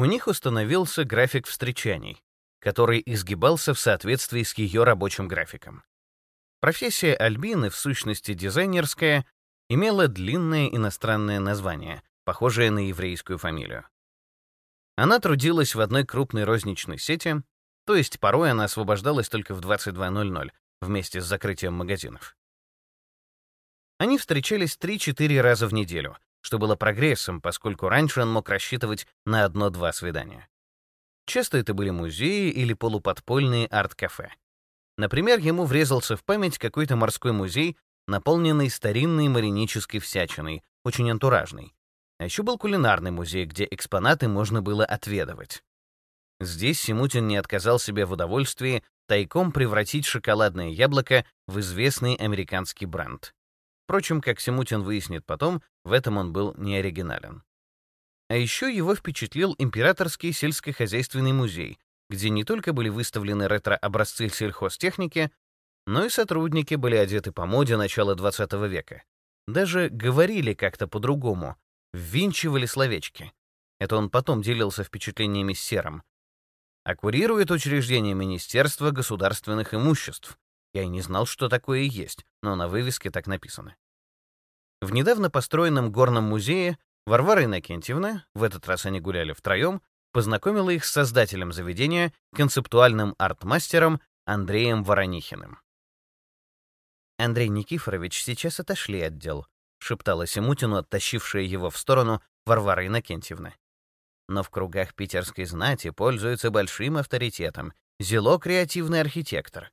У них установился график встречаний, который изгибался в соответствии с ее рабочим графиком. Профессия Альбины, в сущности дизайнерская, имела длинное иностранное название, похожее на еврейскую фамилию. Она трудилась в одной крупной розничной сети, то есть порой она освобождалась только в 22.00 вместе с закрытием магазинов. Они встречались 3-4 раза в неделю, что было прогрессом, поскольку раньше он мог рассчитывать на одно-два свидания. Часто это были музеи или полуподпольные арт-кафе. Например, ему врезался в память какой-то морской музей, наполненный старинной маринической всячиной, очень антуражный. А еще был кулинарный музей, где экспонаты можно было отведывать. Здесь Симутин не отказал себе в удовольствии тайком превратить шоколадное яблоко в известный американский бренд. Впрочем, как Симутин выяснит потом, в этом он был не оригинален. А еще его впечатлил Императорский сельскохозяйственный музей, где не только были выставлены ретро-образцы сельхозтехники, но и сотрудники были одеты по моде начала XX века. Даже говорили как-то по-другому, ввинчивали словечки. Это он потом делился впечатлениями с Серым. А курирует учреждение Министерства государственных имуществ. Я и не знал, что такое есть, но на вывеске так написано. В недавно построенном горном музее Варвара Иннокентьевна, в этот раз они гуляли втроем, познакомила их с создателем заведения, концептуальным арт-мастером Андреем Воронихиным. «Андрей Никифорович сейчас отошли от дел», — шептала Симутину, оттащившая его в сторону Варвара Иннокентьевна. «Но в кругах питерской знати пользуется большим авторитетом. Зело креативный архитектор.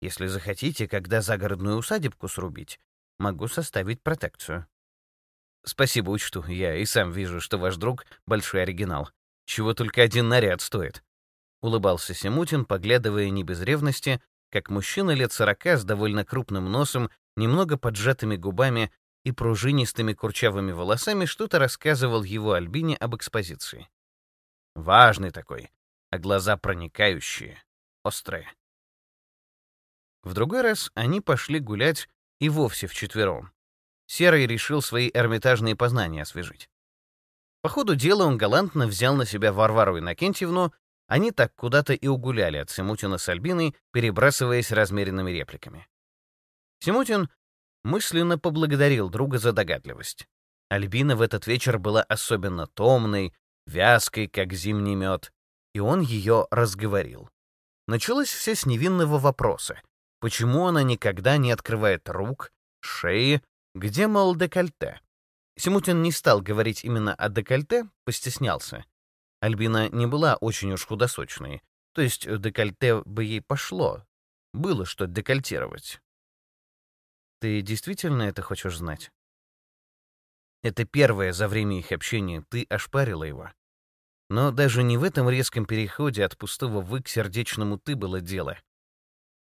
Если захотите, когда загородную усадебку срубить, могу составить протекцию». «Спасибо, учту. Я и сам вижу, что ваш друг — большой оригинал чего только один наряд стоит. Улыбался Семутин, поглядывая не без ревности, как мужчина лет сорока с довольно крупным носом, немного поджатыми губами и пружинистыми курчавыми волосами что-то рассказывал его Альбине об экспозиции. Важный такой, а глаза проникающие, острые. В другой раз они пошли гулять и вовсе вчетвером. Серый решил свои эрмитажные познания освежить. По ходу дела он галантно взял на себя Варвару Иннокентьевну, они так куда-то и угуляли от Симутина с Альбиной, перебрасываясь размеренными репликами. Симутин мысленно поблагодарил друга за догадливость. Альбина в этот вечер была особенно томной, вязкой, как зимний мед, и он ее разговорил. Началось все с невинного вопроса. Почему она никогда не открывает рук, шеи, где, мол, декольте? Симутин не стал говорить именно о декольте, постеснялся. Альбина не была очень уж худосочной, то есть декольте бы ей пошло. Было что декольтировать. Ты действительно это хочешь знать? Это первое за время их общения ты ошпарила его. Но даже не в этом резком переходе от пустого «вы» к сердечному «ты» было дело,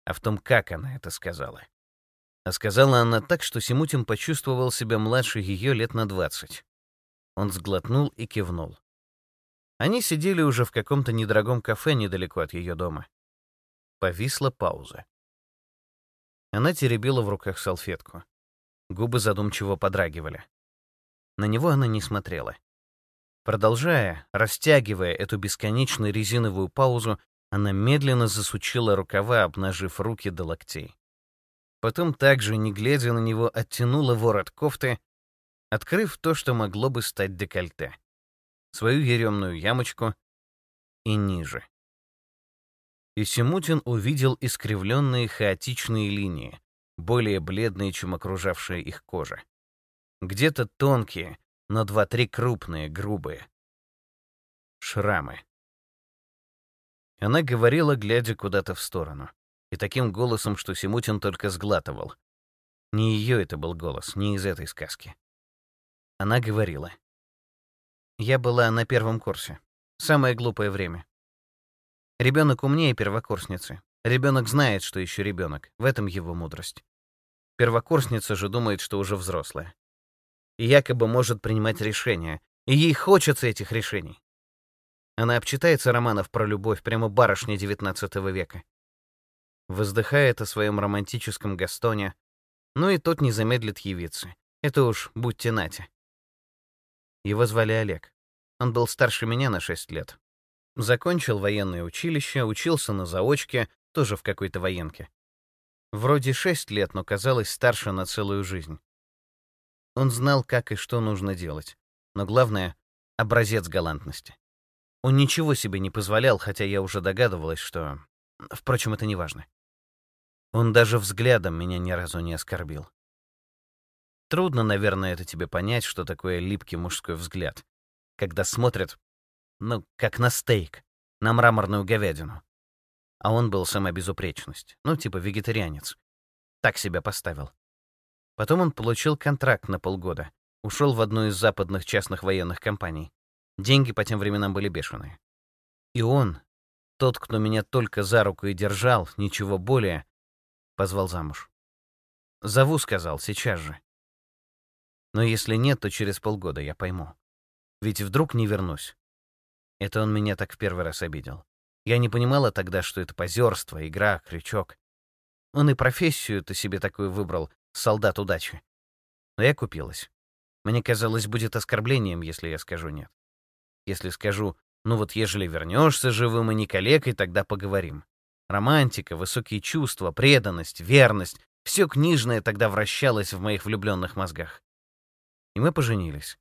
а в том, как она это сказала. А сказала она так, что Симутин почувствовал себя младше ее лет на двадцать. Он сглотнул и кивнул. Они сидели уже в каком-то недорогом кафе недалеко от ее дома. Повисла пауза. Она теребила в руках салфетку. Губы задумчиво подрагивали. На него она не смотрела. Продолжая, растягивая эту бесконечную резиновую паузу, она медленно засучила рукава, обнажив руки до локтей. Потом также, не глядя на него, оттянула ворот кофты, открыв то, что могло бы стать декольте. Свою еремную ямочку и ниже. И Симутин увидел искривленные хаотичные линии, более бледные, чем окружавшая их кожа. Где-то тонкие, но два-три крупные, грубые. Шрамы. Она говорила, глядя куда-то в сторону и таким голосом, что Симутин только сглатывал. Не ее это был голос, не из этой сказки. Она говорила. «Я была на первом курсе. Самое глупое время. Ребенок умнее первокурсницы. Ребенок знает, что еще ребенок. В этом его мудрость. Первокурсница же думает, что уже взрослая. И якобы может принимать решения. И ей хочется этих решений. Она обчитается романов про любовь, прямо барышня XIX века воздыхает о своем романтическом Гастоне, но и тот не замедлит явиться. Это уж будьте нате. Его звали Олег. Он был старше меня на 6 лет. Закончил военное училище, учился на заочке, тоже в какой-то военке. Вроде 6 лет, но казалось старше на целую жизнь. Он знал, как и что нужно делать. Но главное — образец галантности. Он ничего себе не позволял, хотя я уже догадывалась, что... Впрочем, это не важно. Он даже взглядом меня ни разу не оскорбил. Трудно, наверное, это тебе понять, что такое липкий мужской взгляд, когда смотрят, ну, как на стейк, на мраморную говядину. А он был сама безупречность, ну, типа вегетарианец. Так себя поставил. Потом он получил контракт на полгода, ушел в одну из западных частных военных компаний. Деньги по тем временам были бешеные. И он, тот, кто меня только за руку и держал, ничего более, позвал замуж. «Зову», — сказал, — «сейчас же». Но если нет, то через полгода я пойму. Ведь вдруг не вернусь. Это он меня так в первый раз обидел. Я не понимала тогда, что это позерство, игра, крючок. Он и профессию-то себе такую выбрал — солдат удачи. Но я купилась. Мне казалось, будет оскорблением, если я скажу нет. Если скажу, ну вот ежели вернешься живым и не калекой, тогда поговорим. Романтика, высокие чувства, преданность, верность — все книжное тогда вращалось в моих влюбленных мозгах. И мы поженились.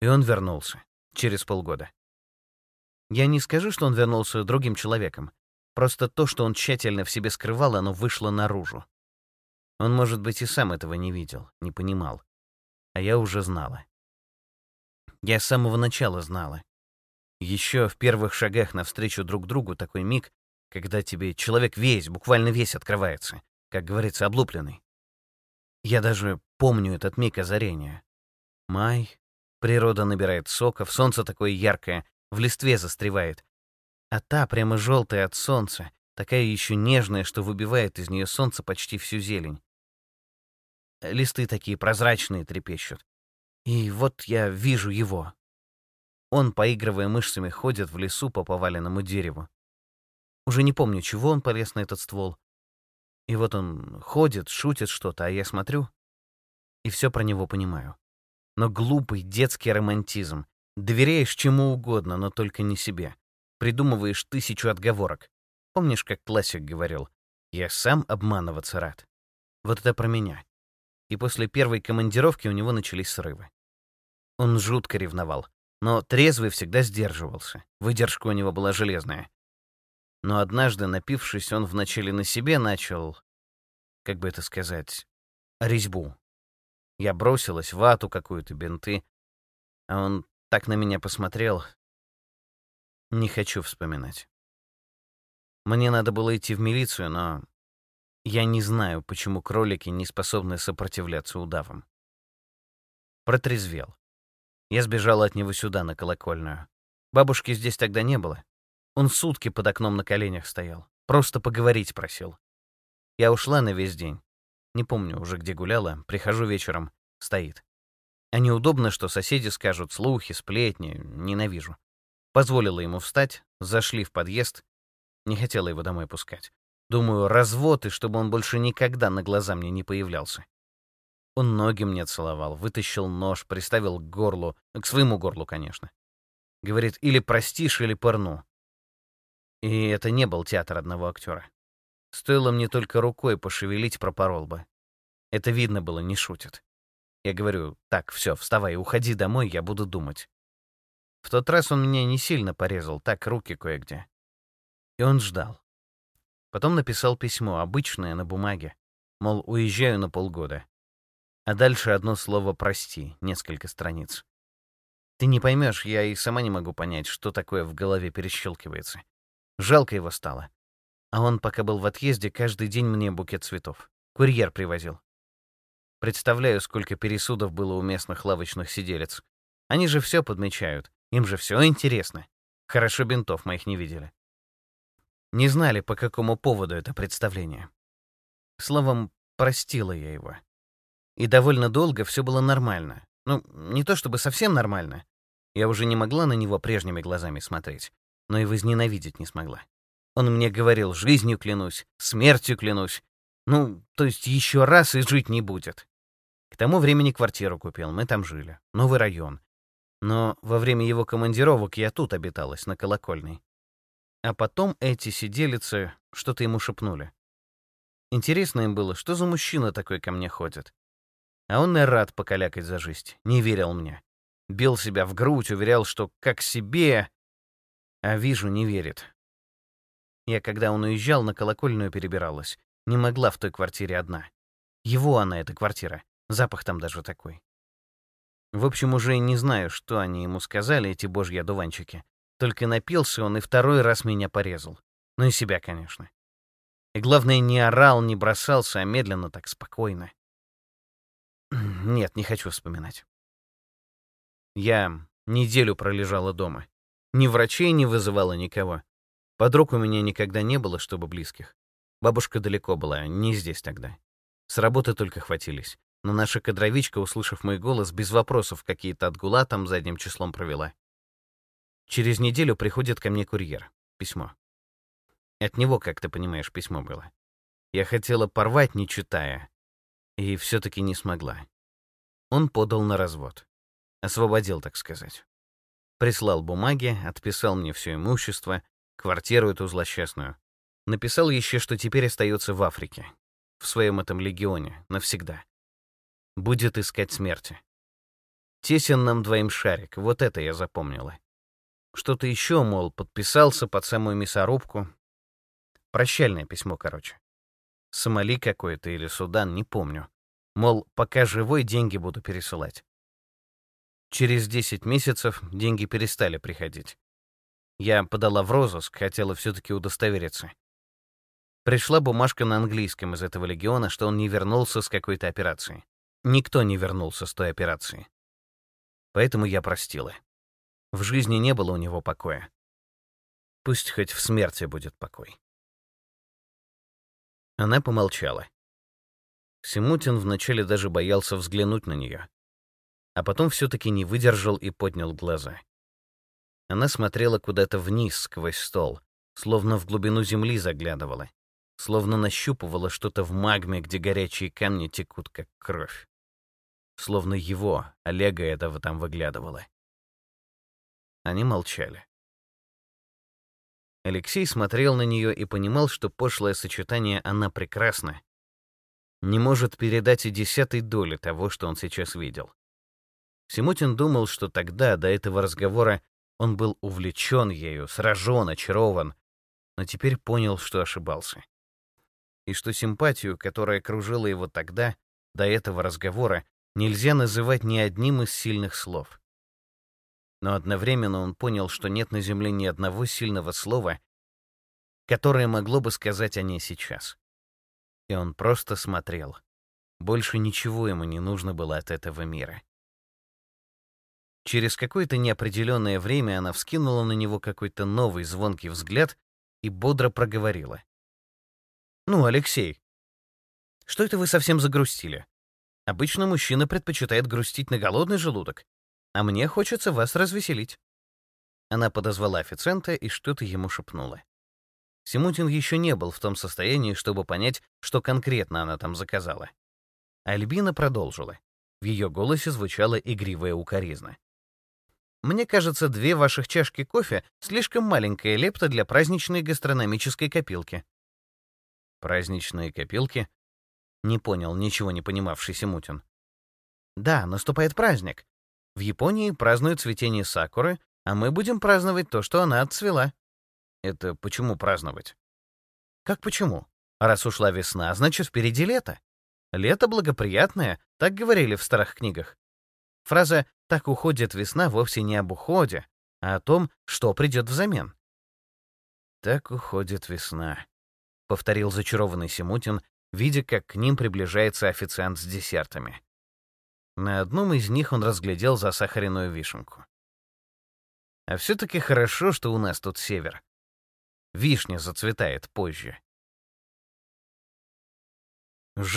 И он вернулся. Через полгода. Я не скажу, что он вернулся другим человеком. Просто то, что он тщательно в себе скрывал, оно вышло наружу. Он, может быть, и сам этого не видел, не понимал. А я уже знала. Я с самого начала знала. Еще в первых шагах навстречу друг другу такой миг, когда тебе человек весь, буквально весь открывается, как говорится, облупленный. Я даже помню этот миг озарения. Май, природа набирает соков, солнце такое яркое, в листве застревает. А та прямо желтая от солнца, такая еще нежная, что выбивает из нее солнце почти всю зелень. Листы такие прозрачные трепещут. И вот я вижу его. Он, поигрывая мышцами, ходит в лесу по поваленному дереву. Уже не помню, чего он полез на этот ствол. И вот он ходит, шутит что-то, а я смотрю и все про него понимаю. Но глупый детский романтизм. Доверяешь чему угодно, но только не себе. Придумываешь тысячу отговорок. Помнишь, как классик говорил, «Я сам обманываться рад». Вот это про меня. И после первой командировки у него начались срывы. Он жутко ревновал, но трезвый всегда сдерживался. Выдержка у него была железная. Но однажды, напившись, он вначале на себе начал, как бы это сказать, резьбу. Я бросилась, вату какую-то, бинты. А он так на меня посмотрел. Не хочу вспоминать. Мне надо было идти в милицию, но я не знаю, почему кролики не способны сопротивляться удавам. Протрезвел. Я сбежала от него сюда, на колокольную. Бабушки здесь тогда не было. Он сутки под окном на коленях стоял. Просто поговорить просил. Я ушла на весь день. Не помню уже, где гуляла. Прихожу вечером. Стоит. А неудобно, что соседи скажут слухи, сплетни. Ненавижу. Позволила ему встать. Зашли в подъезд. Не хотела его домой пускать. Думаю, развод, и чтобы он больше никогда на глаза мне не появлялся. Он ноги мне целовал, вытащил нож, приставил к горлу, к своему горлу, конечно. Говорит, или простишь, или порну. И это не был театр одного актера. Стоило мне только рукой пошевелить, пропорол бы. Это видно было, не шутит. Я говорю, так, все, вставай, уходи домой, я буду думать. В тот раз он меня не сильно порезал, так руки кое-где. И он ждал. Потом написал письмо, обычное, на бумаге. Мол, уезжаю на полгода. А дальше одно слово «прости», несколько страниц. Ты не поймешь, я и сама не могу понять, что такое в голове перещелкивается. Жалко его стало. А он, пока был в отъезде, каждый день мне букет цветов. Курьер привозил. Представляю, сколько пересудов было у местных лавочных сиделец. Они же все подмечают. Им же все интересно. Хорошо бинтов моих не видели. Не знали, по какому поводу это представление. Словом, простила я его. И довольно долго все было нормально. Ну, не то чтобы совсем нормально. Я уже не могла на него прежними глазами смотреть но и возненавидеть не смогла. Он мне говорил, жизнью клянусь, смертью клянусь. Ну, то есть еще раз и жить не будет. К тому времени квартиру купил, мы там жили. Новый район. Но во время его командировок я тут обиталась, на колокольной. А потом эти сиделицы что-то ему шепнули. Интересно им было, что за мужчина такой ко мне ходит. А он и рад покалякать за жизнь, не верил мне. Бил себя в грудь, уверял, что как себе, а вижу, не верит. Я, когда он уезжал, на колокольную перебиралась. Не могла в той квартире одна. Его она, эта квартира. Запах там даже такой. В общем, уже не знаю, что они ему сказали, эти божьи одуванчики. Только напился он и второй раз меня порезал. Ну и себя, конечно. И главное, не орал, не бросался, а медленно так, спокойно. Нет, не хочу вспоминать. Я неделю пролежала дома. Ни врачей не вызывала никого. Подруг у меня никогда не было, чтобы близких. Бабушка далеко была, не здесь тогда. С работы только хватились. Но наша кадровичка, услышав мой голос, без вопросов какие-то отгула там задним числом провела. Через неделю приходит ко мне курьер. Письмо. От него, как ты понимаешь, письмо было. Я хотела порвать, не читая, и все-таки не смогла. Он подал на развод. Освободил, так сказать. Прислал бумаги, отписал мне все имущество, квартиру эту злосчастную. Написал еще, что теперь остается в Африке, в своем этом легионе, навсегда. Будет искать смерти. Тесен нам двоим шарик, вот это я запомнила. Что-то еще, мол, подписался под самую мясорубку. Прощальное письмо, короче. Сомали какое-то или Судан, не помню. Мол, пока живой, деньги буду пересылать. Через 10 месяцев деньги перестали приходить. Я подала в розыск, хотела все-таки удостовериться. Пришла бумажка на английском из этого легиона, что он не вернулся с какой-то операции. Никто не вернулся с той операции. Поэтому я простила. В жизни не было у него покоя. Пусть хоть в смерти будет покой. Она помолчала. Симутин вначале даже боялся взглянуть на нее, а потом все-таки не выдержал и поднял глаза. Она смотрела куда-то вниз сквозь стол, словно в глубину земли заглядывала, словно нащупывала что-то в магме, где горячие камни текут, как кровь словно его, Олега, этого там выглядывало. Они молчали. Алексей смотрел на нее и понимал, что пошлое сочетание «она прекрасна» не может передать и десятой доли того, что он сейчас видел. Симутин думал, что тогда, до этого разговора, он был увлечен ею, сражен, очарован, но теперь понял, что ошибался. И что симпатию, которая кружила его тогда, до этого разговора, нельзя называть ни одним из сильных слов. Но одновременно он понял, что нет на Земле ни одного сильного слова, которое могло бы сказать о ней сейчас. И он просто смотрел. Больше ничего ему не нужно было от этого мира. Через какое-то неопределенное время она вскинула на него какой-то новый звонкий взгляд и бодро проговорила. «Ну, Алексей, что это вы совсем загрустили? Обычно мужчина предпочитает грустить на голодный желудок, а мне хочется вас развеселить. Она подозвала официанта и что-то ему шепнула. Симутин еще не был в том состоянии, чтобы понять, что конкретно она там заказала. Альбина продолжила. В ее голосе звучала игривая укоризна. «Мне кажется, две ваших чашки кофе — слишком маленькая лепта для праздничной гастрономической копилки». «Праздничные копилки?» Не понял, ничего не понимавший Симутин. Да, наступает праздник. В Японии празднуют цветение сакуры, а мы будем праздновать то, что она отцвела. Это почему праздновать? Как почему? Раз ушла весна, значит, впереди лето. Лето благоприятное, так говорили в старых книгах. Фраза «так уходит весна» вовсе не об уходе, а о том, что придет взамен. «Так уходит весна», — повторил зачарованный Симутин, видя, как к ним приближается официант с десертами. На одном из них он разглядел засахаренную вишенку. А все-таки хорошо, что у нас тут север. Вишня зацветает позже.